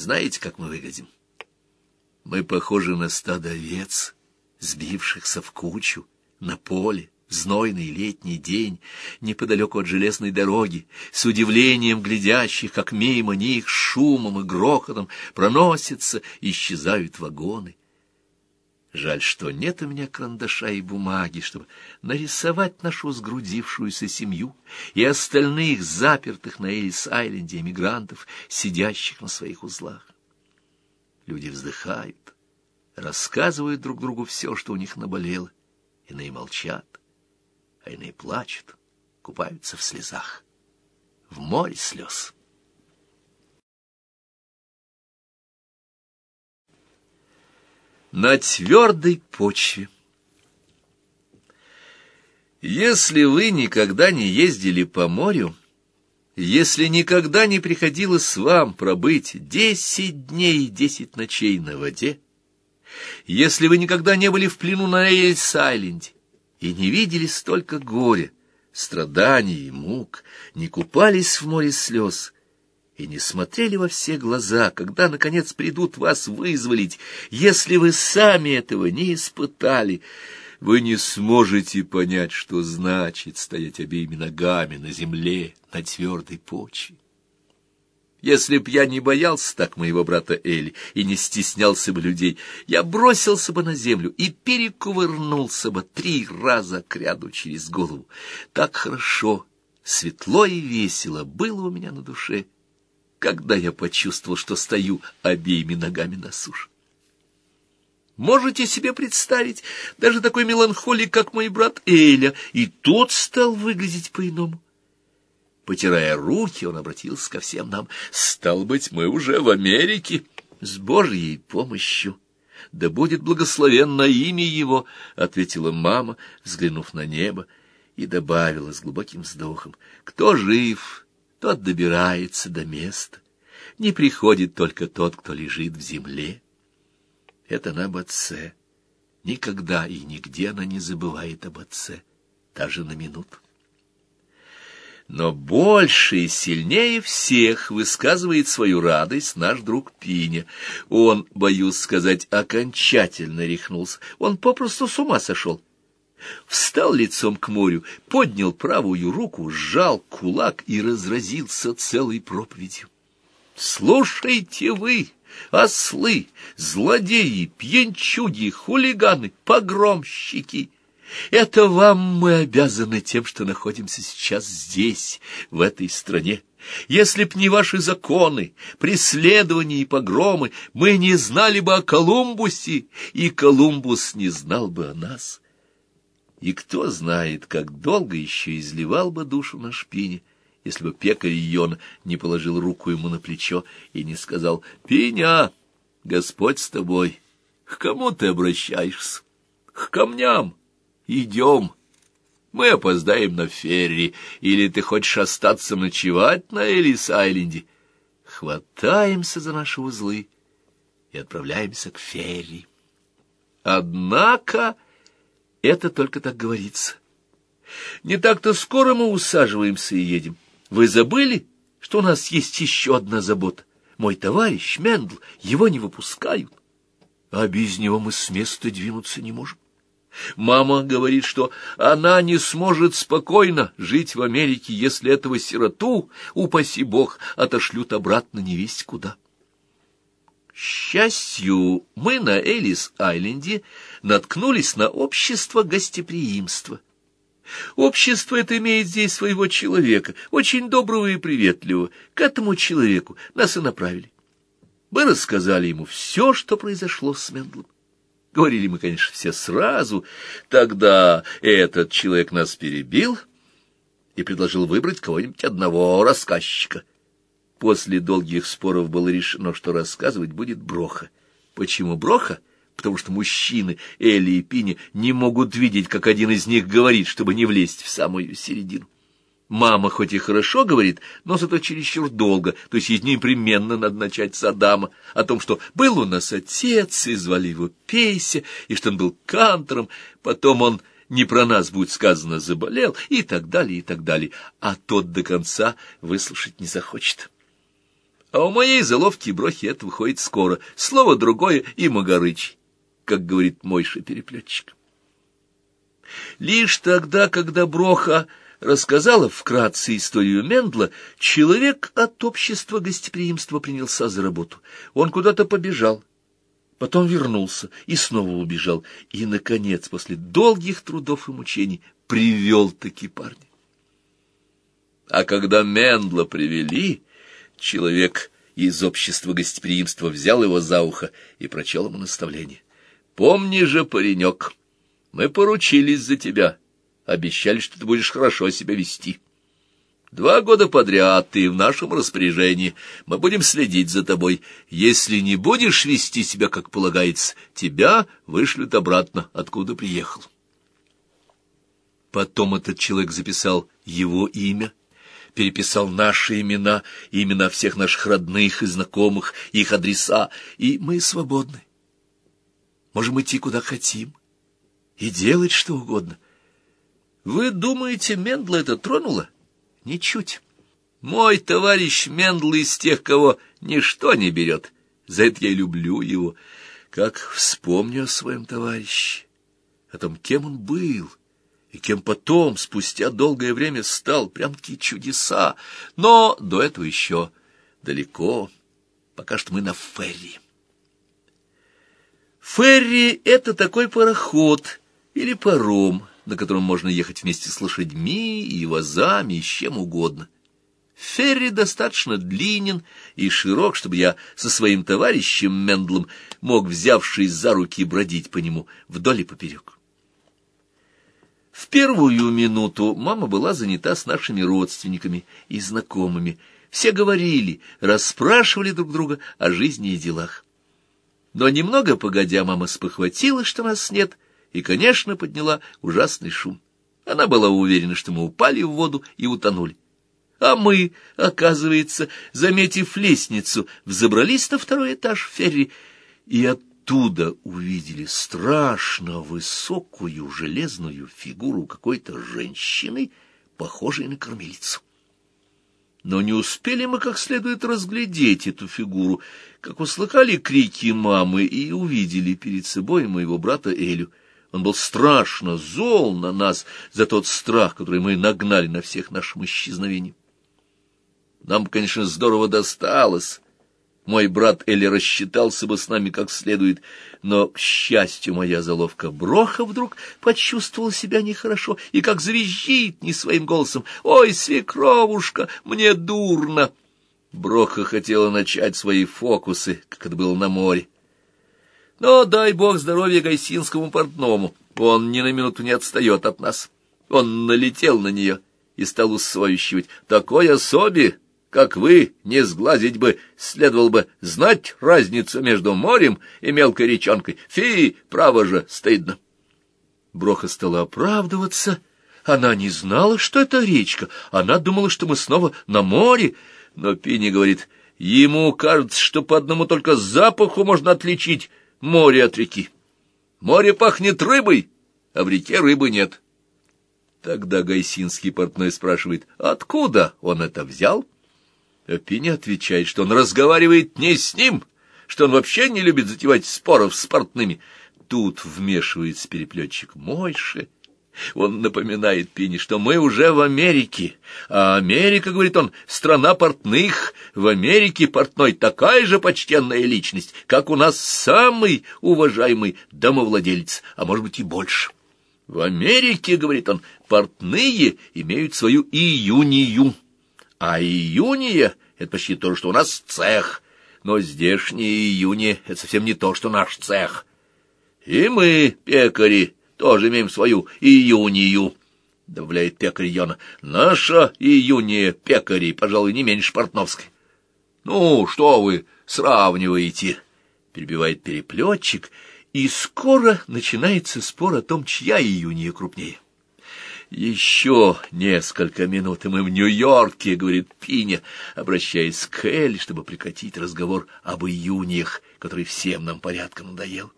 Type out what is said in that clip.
Знаете, как мы выглядим? Мы похожи на стадо овец, сбившихся в кучу, на поле, знойный летний день, неподалеку от железной дороги, с удивлением глядящих, как мимо них шумом и грохотом проносятся, исчезают вагоны. Жаль, что нет у меня карандаша и бумаги, чтобы нарисовать нашу сгрудившуюся семью и остальных запертых на Элис-Айленде эмигрантов, сидящих на своих узлах. Люди вздыхают, рассказывают друг другу все, что у них наболело, иные молчат, а иные плачут, купаются в слезах, в море слез. На твердой почве. Если вы никогда не ездили по морю, если никогда не приходилось вам пробыть десять дней и десять ночей на воде, если вы никогда не были в плену на Эльс-Айленде и не видели столько горя, страданий и мук, не купались в море слез — и не смотрели во все глаза, когда, наконец, придут вас вызволить. Если вы сами этого не испытали, вы не сможете понять, что значит стоять обеими ногами на земле, на твердой почве. Если б я не боялся так моего брата Эли и не стеснялся бы людей, я бросился бы на землю и перекувырнулся бы три раза к ряду через голову. Так хорошо, светло и весело было у меня на душе когда я почувствовал, что стою обеими ногами на суше. Можете себе представить, даже такой меланхолик, как мой брат Эля, и тот стал выглядеть по-иному. Потирая руки, он обратился ко всем нам. «Стал быть, мы уже в Америке, с Божьей помощью». «Да будет благословенно имя его», — ответила мама, взглянув на небо, и добавила с глубоким вздохом. «Кто жив, тот добирается до места. Не приходит только тот, кто лежит в земле. Это на об отце. Никогда и нигде она не забывает об отце, даже на минуту. Но больше и сильнее всех высказывает свою радость наш друг Пиня. Он, боюсь сказать, окончательно рехнулся. Он попросту с ума сошел встал лицом к морю, поднял правую руку, сжал кулак и разразился целой проповедью. «Слушайте вы!» ослы, злодеи, пьянчуги, хулиганы, погромщики. Это вам мы обязаны тем, что находимся сейчас здесь, в этой стране. Если б не ваши законы, преследования и погромы, мы не знали бы о Колумбусе, и Колумбус не знал бы о нас. И кто знает, как долго еще изливал бы душу на шпине, если бы пекарь Йон не положил руку ему на плечо и не сказал «Пиня, Господь с тобой, к кому ты обращаешься? К камням. Идем». Мы опоздаем на ферри, или ты хочешь остаться ночевать на Элис-Айленде? Хватаемся за наши узлы и отправляемся к ферри. Однако это только так говорится. Не так-то скоро мы усаживаемся и едем. Вы забыли, что у нас есть еще одна забота? Мой товарищ Мендл, его не выпускают, а без него мы с места двинуться не можем. Мама говорит, что она не сможет спокойно жить в Америке, если этого сироту, упаси бог, отошлют обратно невесть куда. Счастью, мы на Элис-Айленде наткнулись на общество гостеприимства. Общество это имеет здесь своего человека, очень доброго и приветливого. К этому человеку нас и направили. Мы рассказали ему все, что произошло с Мендлом. Говорили мы, конечно, все сразу. Тогда этот человек нас перебил и предложил выбрать кого-нибудь одного рассказчика. После долгих споров было решено, что рассказывать будет Броха. Почему Броха? — потому что мужчины Элли и Пини не могут видеть, как один из них говорит, чтобы не влезть в самую середину. Мама хоть и хорошо говорит, но зато чересчур долго, то есть ей непременно надо начать с Адама, о том, что был у нас отец, и звали его Пейся, и что он был кантором, потом он не про нас будет сказано заболел, и так далее, и так далее, а тот до конца выслушать не захочет. А у моей заловки брохи это выходит скоро. Слово другое и Магарыч, как говорит Мойша переплетчик. Лишь тогда, когда Броха рассказала вкратце историю Мендла, человек от общества гостеприимства принялся за работу. Он куда-то побежал, потом вернулся и снова убежал, и, наконец, после долгих трудов и мучений, привел таки парня. А когда Мендла привели, человек из общества гостеприимства взял его за ухо и прочел ему наставление. «Помни же, паренек, мы поручились за тебя» обещали, что ты будешь хорошо себя вести. Два года подряд ты в нашем распоряжении. Мы будем следить за тобой. Если не будешь вести себя, как полагается, тебя вышлют обратно, откуда приехал. Потом этот человек записал его имя, переписал наши имена, имена всех наших родных и знакомых, их адреса, и мы свободны. Можем идти куда хотим и делать что угодно — вы думаете, Мендла это тронуло? Ничуть. Мой товарищ Мендл из тех, кого ничто не берет. За это я люблю его. Как вспомню о своем товарище, о том, кем он был, и кем потом, спустя долгое время, стал, прям-таки чудеса. Но до этого еще далеко. Пока что мы на ферри. Ферри — это такой пароход или паром, на котором можно ехать вместе с лошадьми и вазами, и с чем угодно. Ферри достаточно длинен и широк, чтобы я со своим товарищем Мендлом мог, взявшись за руки, бродить по нему вдоль и поперек. В первую минуту мама была занята с нашими родственниками и знакомыми. Все говорили, расспрашивали друг друга о жизни и делах. Но немного погодя мама спохватила, что нас нет — и, конечно, подняла ужасный шум. Она была уверена, что мы упали в воду и утонули. А мы, оказывается, заметив лестницу, взобрались на второй этаж ферри и оттуда увидели страшно высокую железную фигуру какой-то женщины, похожей на кормилицу. Но не успели мы как следует разглядеть эту фигуру, как услыхали крики мамы и увидели перед собой моего брата Элю. Он был страшно зол на нас за тот страх, который мы нагнали на всех нашем исчезновении. Нам, конечно, здорово досталось. Мой брат Элли рассчитался бы с нами как следует, но, к счастью, моя заловка Броха вдруг почувствовала себя нехорошо и как завизжит не своим голосом «Ой, свекровушка, мне дурно!» Броха хотела начать свои фокусы, как это было на море. Но дай бог здоровья гайсинскому портному, он ни на минуту не отстает от нас. Он налетел на нее и стал усвоищивать. Такой особи, как вы, не сглазить бы, следовало бы знать разницу между морем и мелкой речонкой. Фи, право же, стыдно. Броха стала оправдываться. Она не знала, что это речка. Она думала, что мы снова на море. Но Пини говорит, ему кажется, что по одному только запаху можно отличить море от реки. Море пахнет рыбой, а в реке рыбы нет. Тогда Гайсинский портной спрашивает, откуда он это взял? Пини отвечает, что он разговаривает не с ним, что он вообще не любит затевать споров с портными. Тут вмешивается переплетчик Мойши он напоминает Пине, что мы уже в Америке, а Америка, говорит он, страна портных. В Америке портной такая же почтенная личность, как у нас самый уважаемый домовладелец, а может быть и больше. В Америке, говорит он, портные имеют свою июнию, а июния — это почти то, что у нас цех, но здешние июни — это совсем не то, что наш цех. И мы, пекари, тоже имеем свою июнию, — добавляет пекарь Йона. — Наша июния пекарей, пожалуй, не меньше портновской. — Ну, что вы сравниваете? — перебивает переплетчик, и скоро начинается спор о том, чья июния крупнее. «Еще несколько минут, и мы в Нью-Йорке», — говорит Пиня, обращаясь к Элли, чтобы прекратить разговор об июниях, который всем нам порядком надоел.